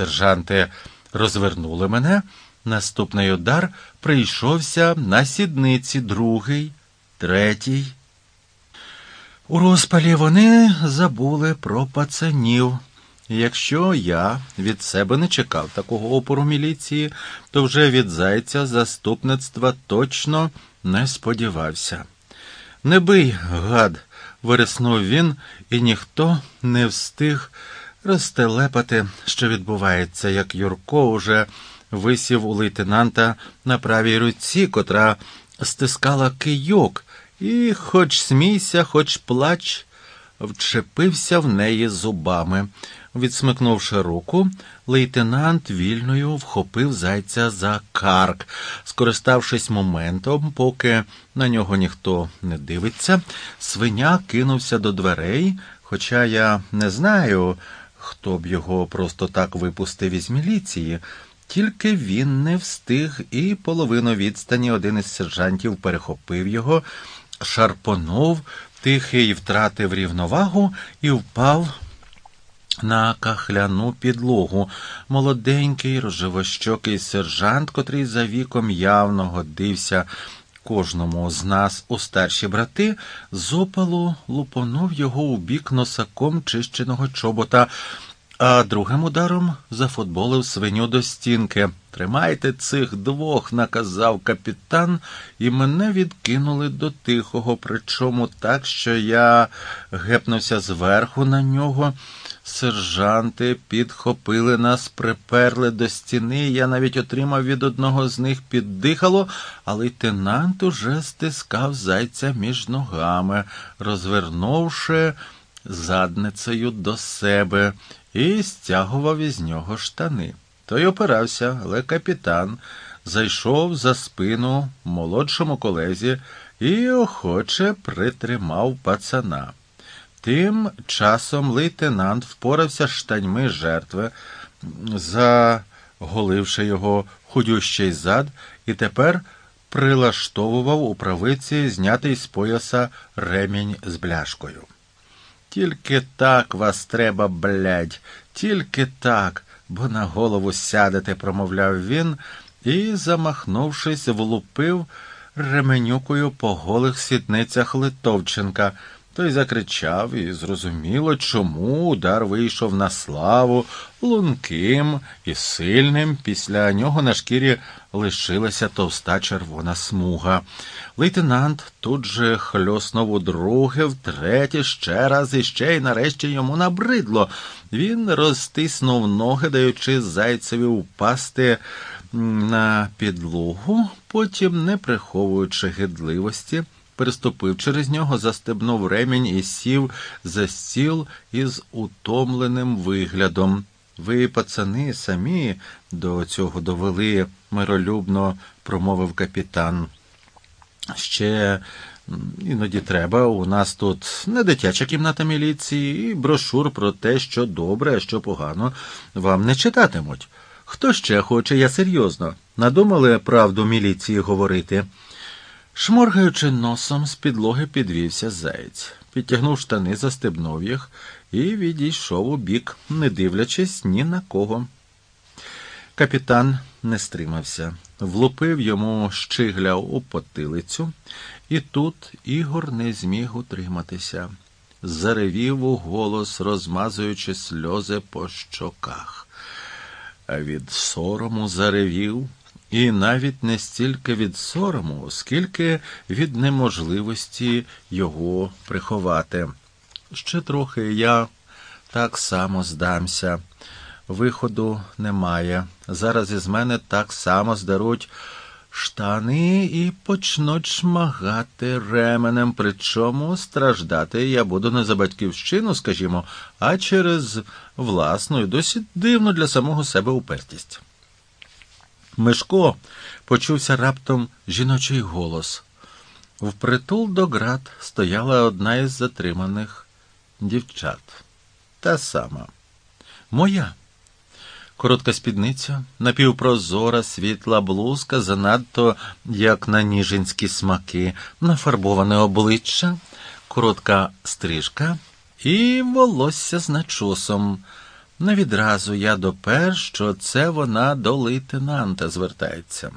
Сержанти розвернули мене. Наступний удар прийшовся на сідниці другий, третій. У розпалі вони забули про пацанів. Якщо я від себе не чекав такого опору міліції, то вже від зайця заступництва точно не сподівався. Не бий, гад, вириснув він, і ніхто не встиг розтелепати, що відбувається, як Юрко уже висів у лейтенанта на правій руці, котра стискала кийок, і, хоч смійся, хоч плач, вчепився в неї зубами. Відсмикнувши руку, лейтенант вільною вхопив зайця за карк. Скориставшись моментом, поки на нього ніхто не дивиться, свиня кинувся до дверей, хоча я не знаю, хто б його просто так випустив із міліції. Тільки він не встиг, і половину відстані один із сержантів перехопив його, шарпонув, тихий втратив рівновагу і впав на кахляну підлогу. Молоденький, рожевощокий сержант, котрий за віком явно годився кожному з нас у старші брати, з опалу лупонув його у бік носаком чищеного чобота а другим ударом зафутболив свиню до стінки. Тримайте цих двох, наказав капітан, і мене відкинули до тихого, причому так, що я гепнувся зверху на нього. Сержанти підхопили нас, приперли до стіни. Я навіть отримав від одного з них піддихало, а лейтенант уже стискав зайця між ногами, розвернувши задницею до себе і стягував із нього штани. Той опирався, але капітан зайшов за спину молодшому колезі і охоче притримав пацана. Тим часом лейтенант впорався штаньми жертви, заголивши його худющий зад, і тепер прилаштовував у правиці знятий з пояса ремінь з бляшкою. Тільки так вас треба, блядь, тільки так, бо на голову сядете, промовляв він і, замахнувшись, влупив ременюкою по голих сідницях Литовченка. Той закричав і зрозуміло, чому удар вийшов на славу лунким і сильним. Після нього на шкірі лишилася товста червона смуга. Лейтенант тут же хльоснув удруге, втретє, ще раз і ще й нарешті йому набридло. Він розтиснув ноги, даючи зайцеві впасти на підлогу, потім, не приховуючи гидливості, переступив через нього, застебнув ремінь і сів за стіл із утомленим виглядом. Ви, пацани, самі до цього довели, миролюбно промовив капітан. Ще іноді треба. У нас тут не дитяча кімната міліції, і брошур про те, що добре, а що погано, вам не читатимуть. Хто ще хоче, я серйозно. Надумали правду міліції говорити. Шморгаючи носом, з підлоги підвівся заєць, підтягнув штани, застебнув їх і відійшов у бік, не дивлячись ні на кого. Капітан не стримався, влупив йому щигля у потилицю, і тут Ігор не зміг утриматися. Заревів у голос, розмазуючи сльози по щоках. А від сорому заревів. І навіть не стільки від сорому, скільки від неможливості його приховати. Ще трохи я так само здамся. Виходу немає. Зараз із мене так само здаруть штани і почнуть шмагати ременем, причому страждати я буду не за батьківщину, скажімо, а через власну і досить дивну для самого себе упертість. Мишко почувся раптом жіночий голос. Впритул до град стояла одна із затриманих дівчат. Та сама. Моя. Коротка спідниця, напівпрозора, світла блузка, занадто, як на ніжинські смаки, нафарбоване обличчя, коротка стрижка і волосся з начосом. Не відразу я допер, що це вона до лейтенанта звертається.